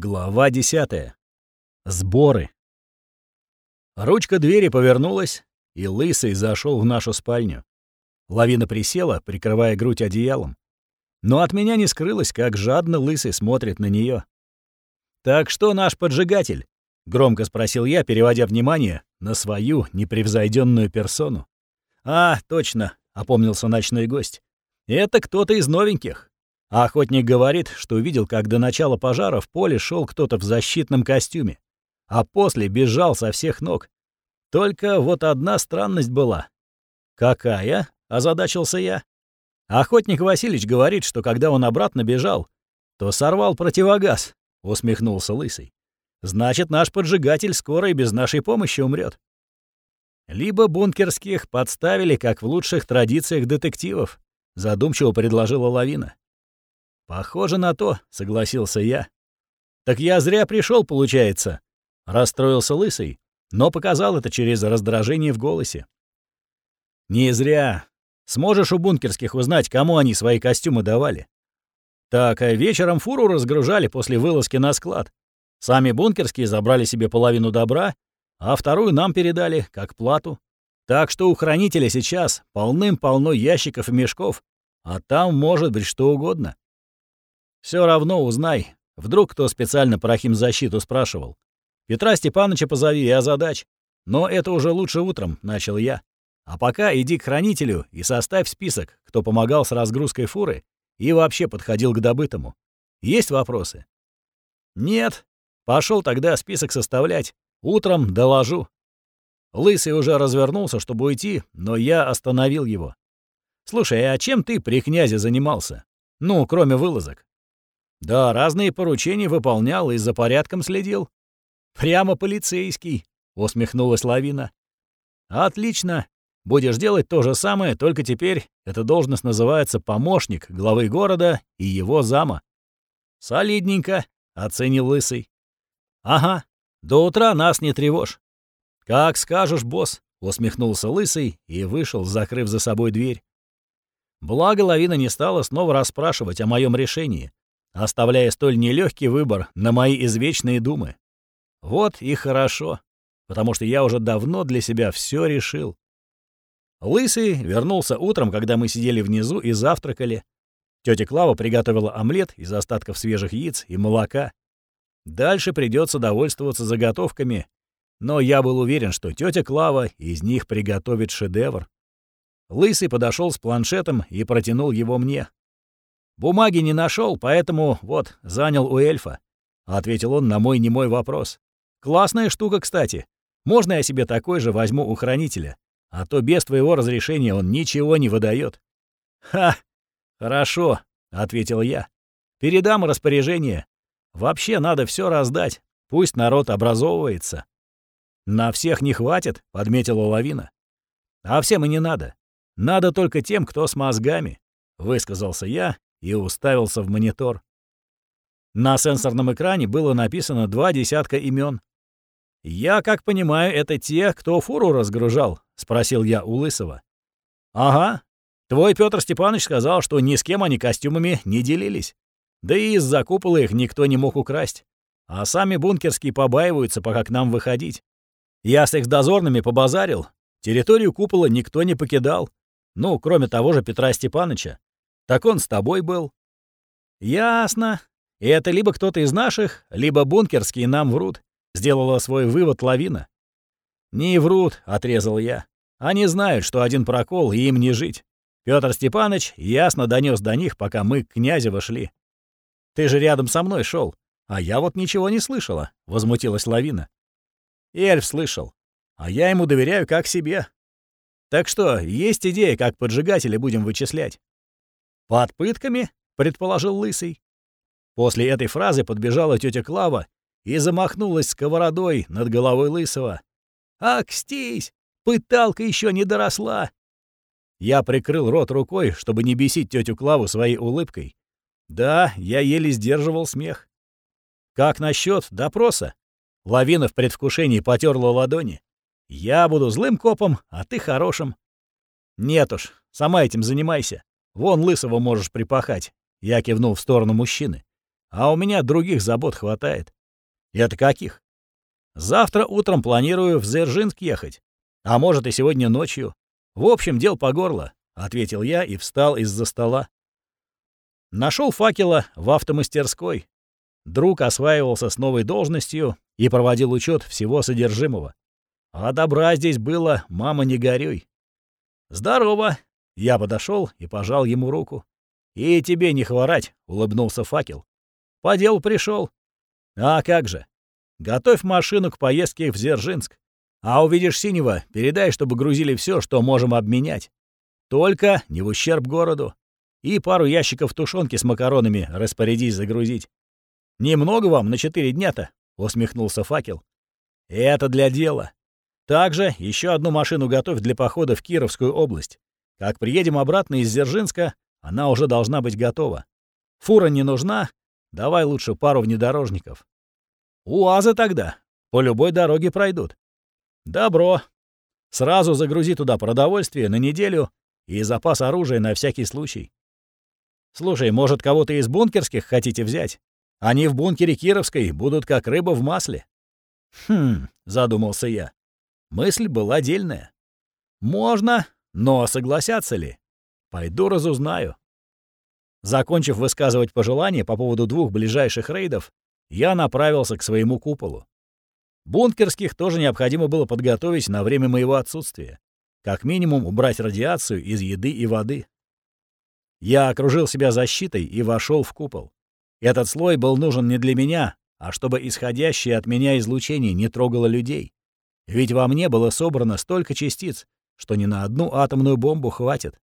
Глава 10. Сборы. Ручка двери повернулась, и Лысый зашел в нашу спальню. Лавина присела, прикрывая грудь одеялом. Но от меня не скрылось, как жадно Лысый смотрит на нее. «Так что наш поджигатель?» — громко спросил я, переводя внимание на свою непревзойденную персону. «А, точно», — опомнился ночной гость. «Это кто-то из новеньких. А охотник говорит, что увидел, как до начала пожара в поле шел кто-то в защитном костюме, а после бежал со всех ног. Только вот одна странность была. «Какая?» — озадачился я. «Охотник Васильевич говорит, что когда он обратно бежал, то сорвал противогаз», — усмехнулся Лысый. «Значит, наш поджигатель скоро и без нашей помощи умрет. Либо бункерских подставили, как в лучших традициях детективов», — задумчиво предложила Лавина. «Похоже на то», — согласился я. «Так я зря пришел, получается», — расстроился Лысый, но показал это через раздражение в голосе. «Не зря. Сможешь у бункерских узнать, кому они свои костюмы давали?» «Так, а вечером фуру разгружали после вылазки на склад. Сами бункерские забрали себе половину добра, а вторую нам передали, как плату. Так что у хранителя сейчас полным-полно ящиков и мешков, а там может быть что угодно. Все равно узнай. Вдруг кто специально про химзащиту спрашивал. Петра Степановича позови и озадач. Но это уже лучше утром, начал я. А пока иди к хранителю и составь список, кто помогал с разгрузкой фуры и вообще подходил к добытому. Есть вопросы? Нет. Пошел тогда список составлять. Утром доложу. Лысый уже развернулся, чтобы уйти, но я остановил его. «Слушай, а чем ты при князе занимался? Ну, кроме вылазок?» Да, разные поручения выполнял и за порядком следил. Прямо полицейский, усмехнулась Лавина. Отлично. Будешь делать то же самое, только теперь эта должность называется помощник главы города и его зама. Солидненько, оценил Лысый. Ага, до утра нас не тревожь. Как скажешь, босс, усмехнулся Лысый и вышел, закрыв за собой дверь. Благо Лавина не стала снова расспрашивать о моем решении оставляя столь нелегкий выбор на мои извечные думы. Вот и хорошо, потому что я уже давно для себя все решил. Лысый вернулся утром, когда мы сидели внизу и завтракали. Тетя Клава приготовила омлет из остатков свежих яиц и молока. Дальше придется довольствоваться заготовками, но я был уверен, что тетя Клава из них приготовит шедевр. Лысый подошел с планшетом и протянул его мне. Бумаги не нашел, поэтому вот, занял у эльфа», — ответил он на мой немой вопрос. «Классная штука, кстати. Можно я себе такой же возьму у хранителя? А то без твоего разрешения он ничего не выдает. «Ха! Хорошо», — ответил я. «Передам распоряжение. Вообще надо все раздать. Пусть народ образовывается». «На всех не хватит», — подметила Лавина. «А всем и не надо. Надо только тем, кто с мозгами», — высказался я и уставился в монитор. На сенсорном экране было написано два десятка имен. «Я, как понимаю, это те, кто фуру разгружал?» — спросил я у Лысого. «Ага. Твой Петр Степанович сказал, что ни с кем они костюмами не делились. Да и из-за купола их никто не мог украсть. А сами бункерские побаиваются, пока к нам выходить. Я с их дозорными побазарил. Территорию купола никто не покидал. Ну, кроме того же Петра Степановича. Так он с тобой был. Ясно. И это либо кто-то из наших, либо бункерские нам врут. Сделала свой вывод лавина. Не врут, отрезал я. Они знают, что один прокол, и им не жить. Петр Степанович ясно донес до них, пока мы к князю вошли. Ты же рядом со мной шел, а я вот ничего не слышала, возмутилась лавина. Эльф слышал, а я ему доверяю как себе. Так что, есть идея, как поджигателя будем вычислять. «Под пытками?» — предположил Лысый. После этой фразы подбежала тетя Клава и замахнулась сковородой над головой Лысого. «Акстись! Пыталка еще не доросла!» Я прикрыл рот рукой, чтобы не бесить тетю Клаву своей улыбкой. Да, я еле сдерживал смех. «Как насчет допроса?» Лавина в предвкушении потерла ладони. «Я буду злым копом, а ты хорошим». «Нет уж, сама этим занимайся. Вон лысого можешь припахать. Я кивнул в сторону мужчины. а у меня других забот хватает. Это каких? Завтра утром планирую в Дзержинск ехать. А может, и сегодня ночью. В общем, дел по горло, — ответил я и встал из-за стола. Нашел факела в автомастерской. Друг осваивался с новой должностью и проводил учет всего содержимого. А добра здесь было, мама, не горюй. «Здорово!» Я подошел и пожал ему руку. «И тебе не хворать!» — улыбнулся факел. «По делу пришел. «А как же! Готовь машину к поездке в Дзержинск. А увидишь синего, передай, чтобы грузили все, что можем обменять. Только не в ущерб городу. И пару ящиков тушенки с макаронами распорядись загрузить. Немного вам на четыре дня-то, усмехнулся факел. Это для дела. Также еще одну машину готовь для похода в Кировскую область. Как приедем обратно из Дзержинска, она уже должна быть готова. Фура не нужна, давай лучше пару внедорожников. УАЗы тогда, по любой дороге пройдут. Добро. Сразу загрузи туда продовольствие на неделю и запас оружия на всякий случай. Слушай, может, кого-то из бункерских хотите взять? Они в бункере Кировской будут как рыба в масле. Хм, задумался я. Мысль была дельная. Можно, но согласятся ли? Пойду разузнаю. Закончив высказывать пожелания по поводу двух ближайших рейдов, я направился к своему куполу. Бункерских тоже необходимо было подготовить на время моего отсутствия. Как минимум убрать радиацию из еды и воды. Я окружил себя защитой и вошел в купол. Этот слой был нужен не для меня, а чтобы исходящее от меня излучение не трогало людей. Ведь во мне было собрано столько частиц, что ни на одну атомную бомбу хватит.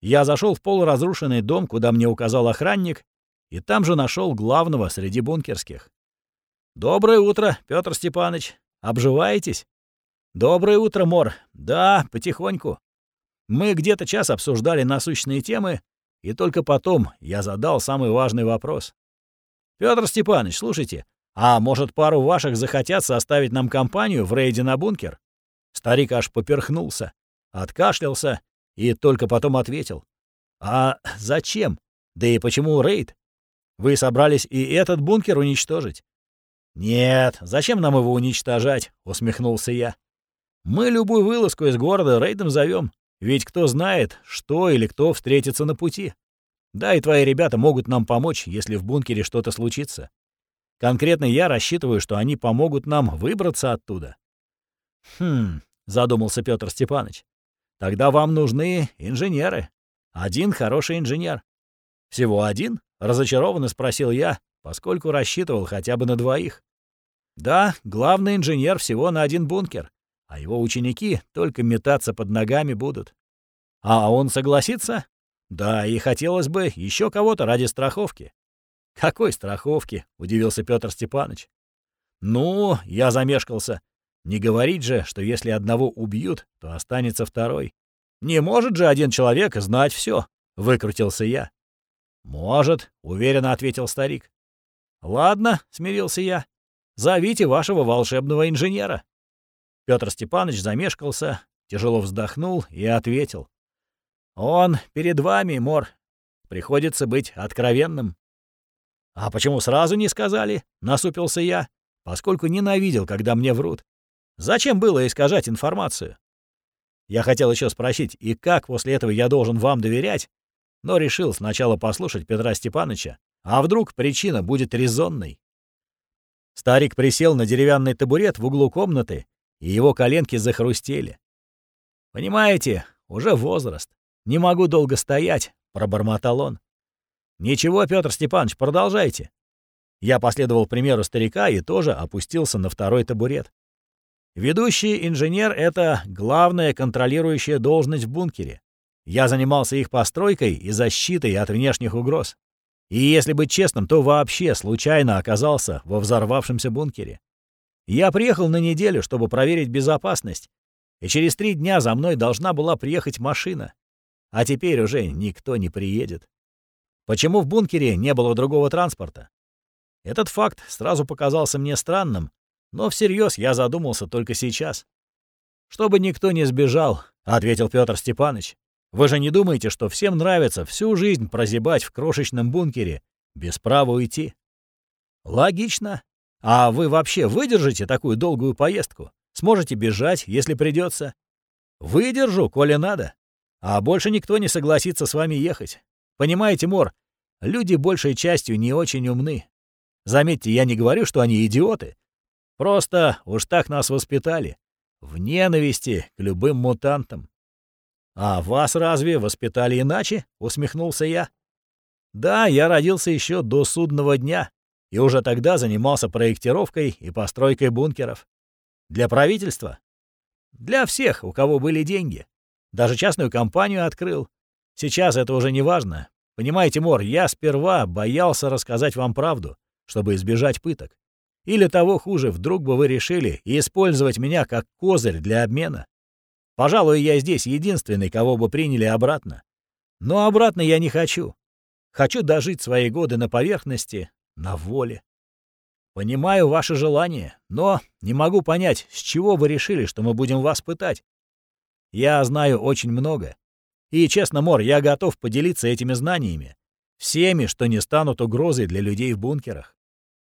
Я зашел в полуразрушенный дом, куда мне указал охранник, и там же нашел главного среди бункерских. «Доброе утро, Петр Степанович. Обживаетесь?» «Доброе утро, Мор. Да, потихоньку. Мы где-то час обсуждали насущные темы, и только потом я задал самый важный вопрос. Петр Степанович, слушайте, а может, пару ваших захотят составить нам компанию в рейде на бункер?» Старик аж поперхнулся, откашлялся и только потом ответил. «А зачем? Да и почему рейд? Вы собрались и этот бункер уничтожить?» «Нет, зачем нам его уничтожать?» — усмехнулся я. «Мы любую вылазку из города рейдом зовем, ведь кто знает, что или кто встретится на пути. Да, и твои ребята могут нам помочь, если в бункере что-то случится. Конкретно я рассчитываю, что они помогут нам выбраться оттуда». «Хм», — задумался Петр Степанович. Тогда вам нужны инженеры. Один хороший инженер. Всего один? Разочарованно спросил я, поскольку рассчитывал хотя бы на двоих. Да, главный инженер всего на один бункер, а его ученики только метаться под ногами будут. А он согласится? Да, и хотелось бы еще кого-то ради страховки. Какой страховки? удивился Петр Степанович. Ну, я замешкался. Не говорить же, что если одного убьют, то останется второй. Не может же один человек знать все, выкрутился я. Может, уверенно ответил старик. Ладно, смирился я. Зовите вашего волшебного инженера. Петр Степанович замешкался, тяжело вздохнул и ответил. Он перед вами, Мор. Приходится быть откровенным. А почему сразу не сказали? Насупился я, поскольку ненавидел, когда мне врут. Зачем было искажать информацию? Я хотел еще спросить, и как после этого я должен вам доверять, но решил сначала послушать Петра Степановича, а вдруг причина будет резонной. Старик присел на деревянный табурет в углу комнаты, и его коленки захрустели. «Понимаете, уже возраст. Не могу долго стоять», — пробормотал он. «Ничего, Петр Степанович, продолжайте». Я последовал примеру старика и тоже опустился на второй табурет. Ведущий инженер — это главная контролирующая должность в бункере. Я занимался их постройкой и защитой от внешних угроз. И если быть честным, то вообще случайно оказался во взорвавшемся бункере. Я приехал на неделю, чтобы проверить безопасность, и через три дня за мной должна была приехать машина. А теперь уже никто не приедет. Почему в бункере не было другого транспорта? Этот факт сразу показался мне странным, но всерьез я задумался только сейчас. «Чтобы никто не сбежал», — ответил Петр Степанович. «Вы же не думаете, что всем нравится всю жизнь прозябать в крошечном бункере, без права уйти. Логично. А вы вообще выдержите такую долгую поездку? Сможете бежать, если придется? Выдержу, коли надо. А больше никто не согласится с вами ехать. Понимаете, Мор, люди большей частью не очень умны. Заметьте, я не говорю, что они идиоты. Просто уж так нас воспитали. В ненависти к любым мутантам. «А вас разве воспитали иначе?» — усмехнулся я. «Да, я родился еще до судного дня и уже тогда занимался проектировкой и постройкой бункеров. Для правительства? Для всех, у кого были деньги. Даже частную компанию открыл. Сейчас это уже не важно. Понимаете, Мор, я сперва боялся рассказать вам правду, чтобы избежать пыток. Или того хуже, вдруг бы вы решили использовать меня как козырь для обмена. Пожалуй, я здесь единственный, кого бы приняли обратно. Но обратно я не хочу. Хочу дожить свои годы на поверхности, на воле. Понимаю ваше желание, но не могу понять, с чего вы решили, что мы будем вас пытать. Я знаю очень много. И, честно, Мор, я готов поделиться этими знаниями. Всеми, что не станут угрозой для людей в бункерах.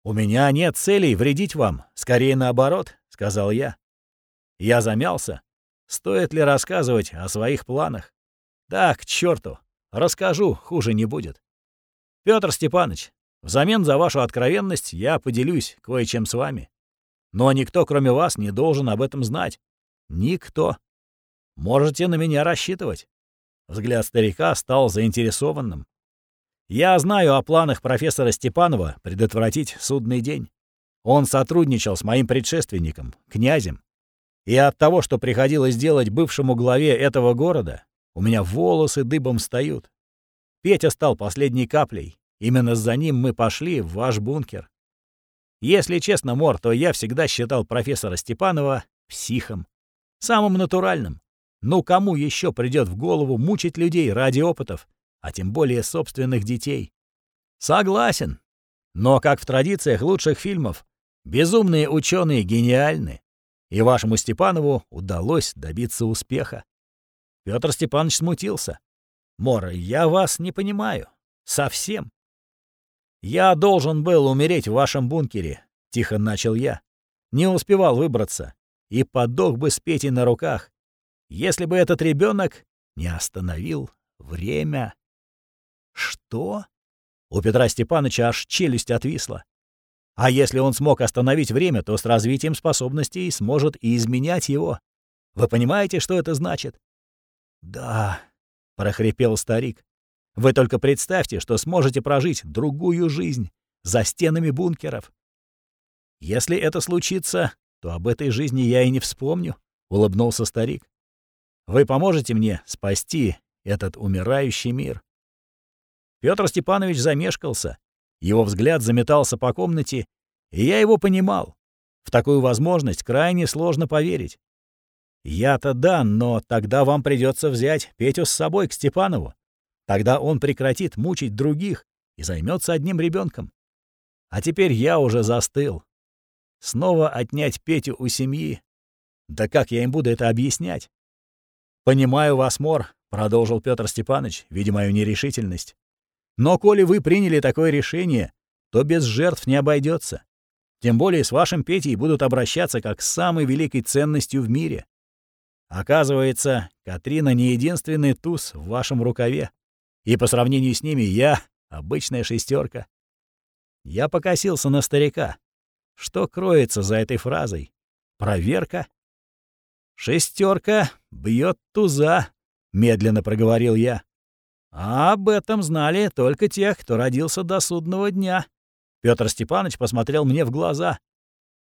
«У меня нет целей вредить вам, скорее наоборот», — сказал я. Я замялся, Стоит ли рассказывать о своих планах? Да, к черту. Расскажу, хуже не будет. Петр Степанович, взамен за вашу откровенность я поделюсь кое-чем с вами. Но никто, кроме вас, не должен об этом знать. Никто. Можете на меня рассчитывать. Взгляд старика стал заинтересованным. Я знаю о планах профессора Степанова предотвратить судный день. Он сотрудничал с моим предшественником, князем. И от того, что приходилось делать бывшему главе этого города, у меня волосы дыбом встают. Петя стал последней каплей. Именно за ним мы пошли в ваш бункер. Если честно, Мор, то я всегда считал профессора Степанова психом. Самым натуральным. Ну кому еще придет в голову мучить людей ради опытов, а тем более собственных детей? Согласен. Но, как в традициях лучших фильмов, безумные ученые гениальны и вашему Степанову удалось добиться успеха. Петр Степанович смутился. Мора, я вас не понимаю. Совсем. Я должен был умереть в вашем бункере, тихо начал я. Не успевал выбраться и подох бы с Петей на руках, если бы этот ребенок не остановил время. Что? У Петра Степановича аж челюсть отвисла. А если он смог остановить время, то с развитием способностей сможет и изменять его. Вы понимаете, что это значит? Да, прохрипел старик. Вы только представьте, что сможете прожить другую жизнь за стенами бункеров. Если это случится, то об этой жизни я и не вспомню, улыбнулся старик. Вы поможете мне спасти этот умирающий мир. Петр Степанович замешкался, его взгляд заметался по комнате, и я его понимал. В такую возможность крайне сложно поверить. Я-то да, но тогда вам придется взять Петю с собой к Степанову. Тогда он прекратит мучить других и займется одним ребенком. А теперь я уже застыл. Снова отнять Петю у семьи. Да как я им буду это объяснять? «Понимаю вас, Мор», — продолжил Петр Степанович, видя мою нерешительность. Но коли вы приняли такое решение, то без жертв не обойдется. Тем более с вашим Петей будут обращаться как с самой великой ценностью в мире. Оказывается, Катрина не единственный туз в вашем рукаве. И по сравнению с ними я — обычная шестерка. Я покосился на старика. Что кроется за этой фразой? Проверка? Шестерка бьет туза, медленно проговорил я. А об этом знали только те, кто родился до судного дня. Петр Степанович посмотрел мне в глаза.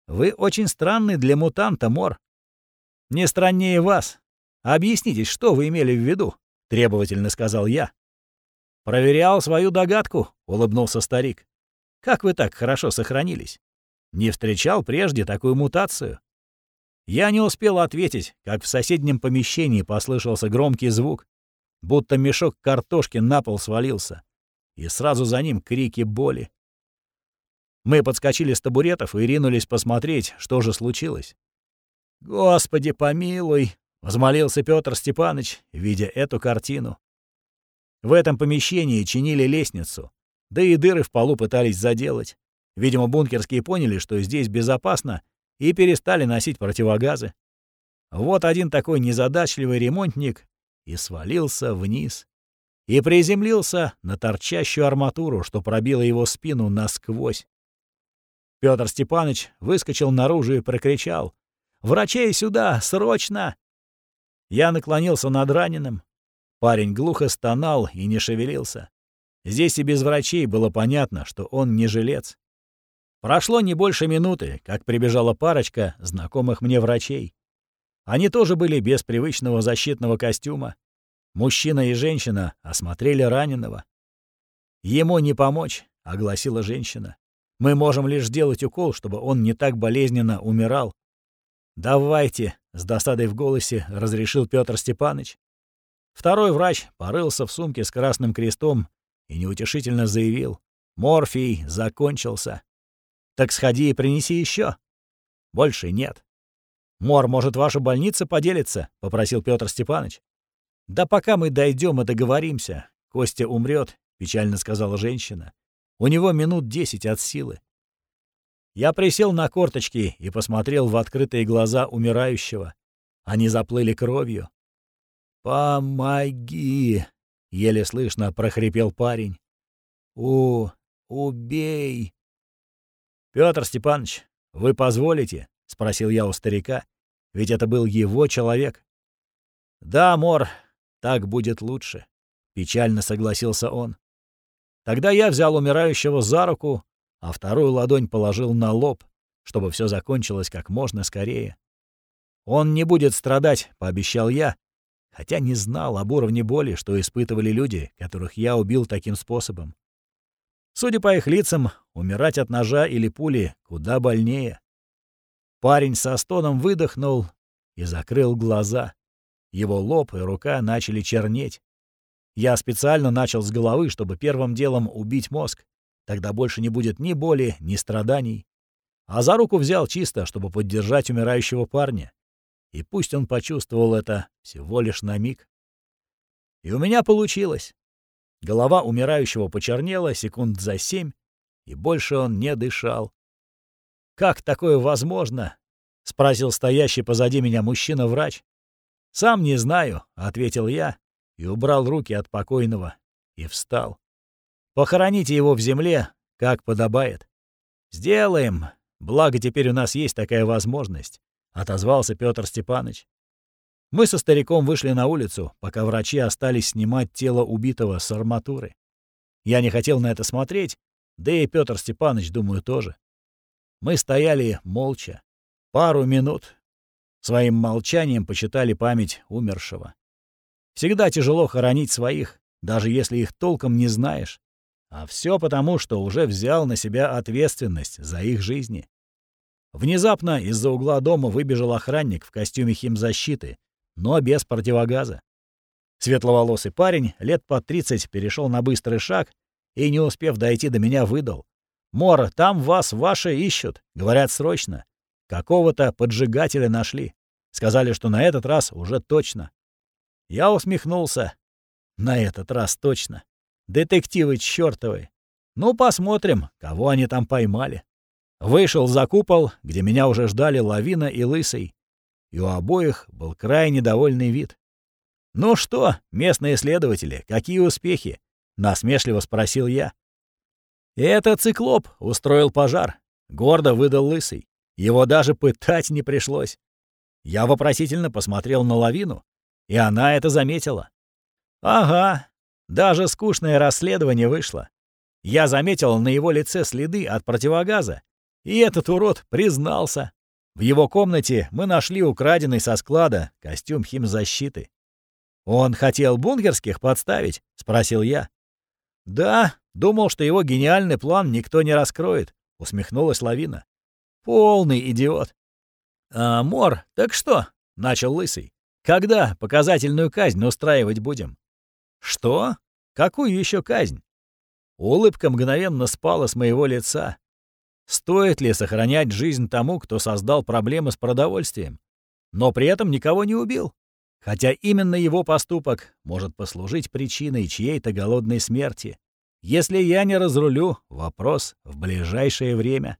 Вы очень странный для мутанта, Мор. Не страннее вас. Объяснитесь, что вы имели в виду, требовательно сказал я. Проверял свою догадку, улыбнулся старик. Как вы так хорошо сохранились? Не встречал прежде такую мутацию. Я не успел ответить, как в соседнем помещении послышался громкий звук, будто мешок картошки на пол свалился. И сразу за ним крики боли. Мы подскочили с табуретов и ринулись посмотреть, что же случилось. «Господи, помилуй!» — взмолился Петр Степанович, видя эту картину. В этом помещении чинили лестницу. да и дыры в полу пытались заделать. Видимо, бункерские поняли, что здесь безопасно, и перестали носить противогазы. Вот один такой незадачливый ремонтник и свалился вниз. И приземлился на торчащую арматуру, что пробило его спину насквозь. Петр Степанович выскочил наружу и прокричал. «Врачей сюда! Срочно!» Я наклонился над раненым. Парень глухо стонал и не шевелился. Здесь и без врачей было понятно, что он не жилец. Прошло не больше минуты, как прибежала парочка знакомых мне врачей. Они тоже были без привычного защитного костюма. Мужчина и женщина осмотрели раненого. «Ему не помочь», — огласила женщина. «Мы можем лишь сделать укол, чтобы он не так болезненно умирал». «Давайте», — с досадой в голосе разрешил Петр Степанович. Второй врач порылся в сумке с красным крестом и неутешительно заявил. «Морфий закончился. Так сходи и принеси еще. Больше нет». «Мор, может, ваша больница поделится?» — попросил Петр Степанович. «Да пока мы дойдем и договоримся, Костя умрет, печально сказала женщина. «У него минут десять от силы». Я присел на корточки и посмотрел в открытые глаза умирающего. Они заплыли кровью. «Помоги!» — еле слышно прохрипел парень. «У... убей!» «Петр Степанович, вы позволите?» — спросил я у старика. «Ведь это был его человек». «Да, Мор, так будет лучше», — печально согласился он. Тогда я взял умирающего за руку, а вторую ладонь положил на лоб, чтобы все закончилось как можно скорее. «Он не будет страдать», — пообещал я, хотя не знал об уровне боли, что испытывали люди, которых я убил таким способом. Судя по их лицам, умирать от ножа или пули куда больнее. Парень со стоном выдохнул и закрыл глаза. Его лоб и рука начали чернеть. Я специально начал с головы, чтобы первым делом убить мозг. Тогда больше не будет ни боли, ни страданий. А за руку взял чисто, чтобы поддержать умирающего парня. И пусть он почувствовал это всего лишь на миг. И у меня получилось. Голова умирающего почернела секунд за семь, и больше он не дышал. «Как такое возможно?» — спросил стоящий позади меня мужчина-врач. «Сам не знаю», — ответил я и убрал руки от покойного и встал. «Похороните его в земле, как подобает». «Сделаем, благо теперь у нас есть такая возможность», — отозвался Петр Степанович. Мы со стариком вышли на улицу, пока врачи остались снимать тело убитого с арматуры. Я не хотел на это смотреть, да и Петр Степанович, думаю, тоже. Мы стояли молча. Пару минут. Своим молчанием почитали память умершего. Всегда тяжело хоронить своих, даже если их толком не знаешь. А все потому, что уже взял на себя ответственность за их жизни. Внезапно из-за угла дома выбежал охранник в костюме химзащиты, но без противогаза. Светловолосый парень, лет по 30, перешел на быстрый шаг и, не успев дойти до меня, выдал. Мор, там вас ваши ищут. Говорят, срочно. Какого-то поджигателя нашли. Сказали, что на этот раз уже точно. Я усмехнулся. На этот раз точно. Детективы чёртовы. Ну, посмотрим, кого они там поймали. Вышел за купол, где меня уже ждали Лавина и Лысый. И у обоих был крайне довольный вид. «Ну что, местные следователи, какие успехи?» — насмешливо спросил я. «Это циклоп устроил пожар», — гордо выдал Лысый. Его даже пытать не пришлось. Я вопросительно посмотрел на лавину, и она это заметила. «Ага, даже скучное расследование вышло. Я заметил на его лице следы от противогаза, и этот урод признался. В его комнате мы нашли украденный со склада костюм химзащиты. «Он хотел бункерских подставить?» — спросил я. «Да, думал, что его гениальный план никто не раскроет», — усмехнулась Лавина. «Полный идиот». «А, Мор, так что?» — начал Лысый. «Когда показательную казнь устраивать будем?» «Что? Какую еще казнь?» Улыбка мгновенно спала с моего лица. Стоит ли сохранять жизнь тому, кто создал проблемы с продовольствием, но при этом никого не убил? хотя именно его поступок может послужить причиной чьей-то голодной смерти. Если я не разрулю, вопрос в ближайшее время.